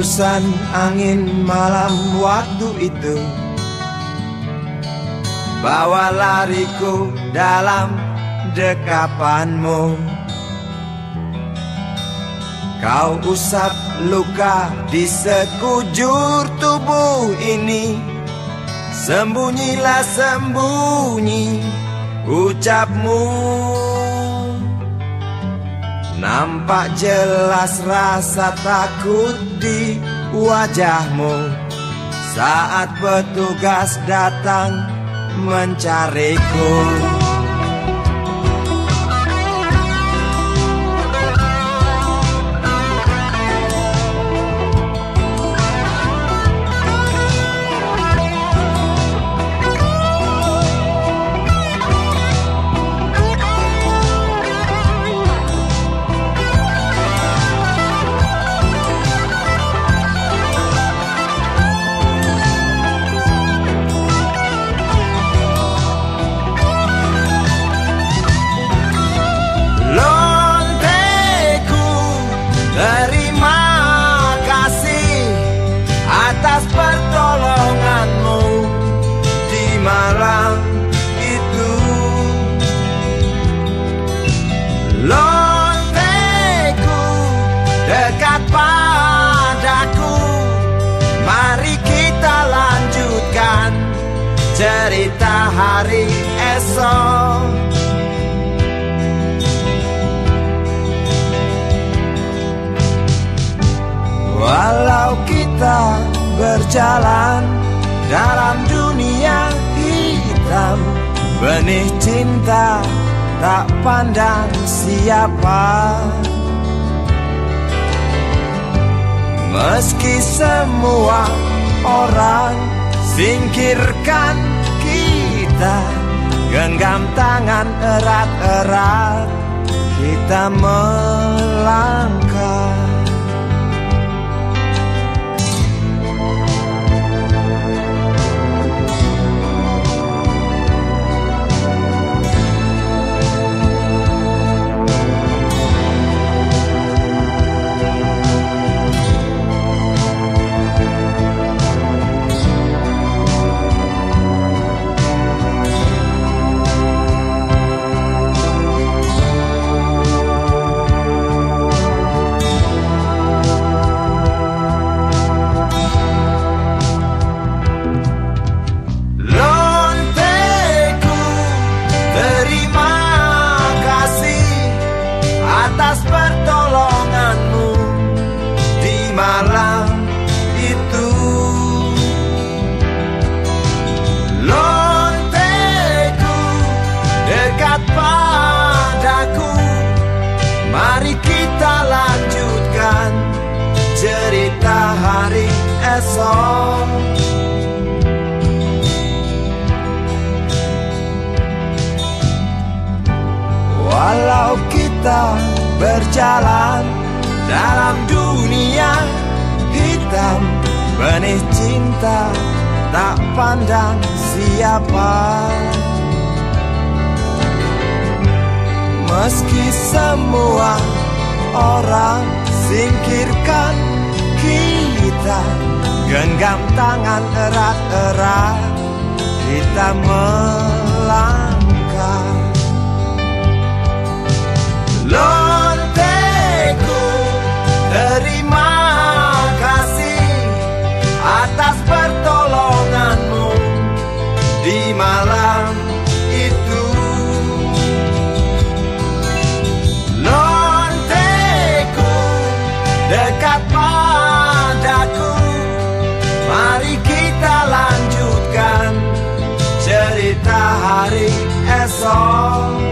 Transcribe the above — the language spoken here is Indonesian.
Hembusan angin malam waktu itu. Bawa lariku dalam dekapanmu. Kau usap luka di sekujur tubuh ini. Sembunyilah sembunyi ucapmu. Nampak jelas rasa takut di wajahmu. Saat petugas datang mencariku cerita hari esok. Walau kita berjalan dalam dunia hitam Benih cinta tak pandang siapa. Meski semua orang Singkirkan kita Genggam tangan erat-erat. Kita melangkah esok. Walau kita berjalan dalam dunia hitam Benih cinta tak pandang siapa Meski semua orang singkirkan kita Genggam tangan erat-erat Kita melangkah. Lonteku Terima kasih Atas pertolonganmu Di malam Mari kita lanjutkan cerita hari esok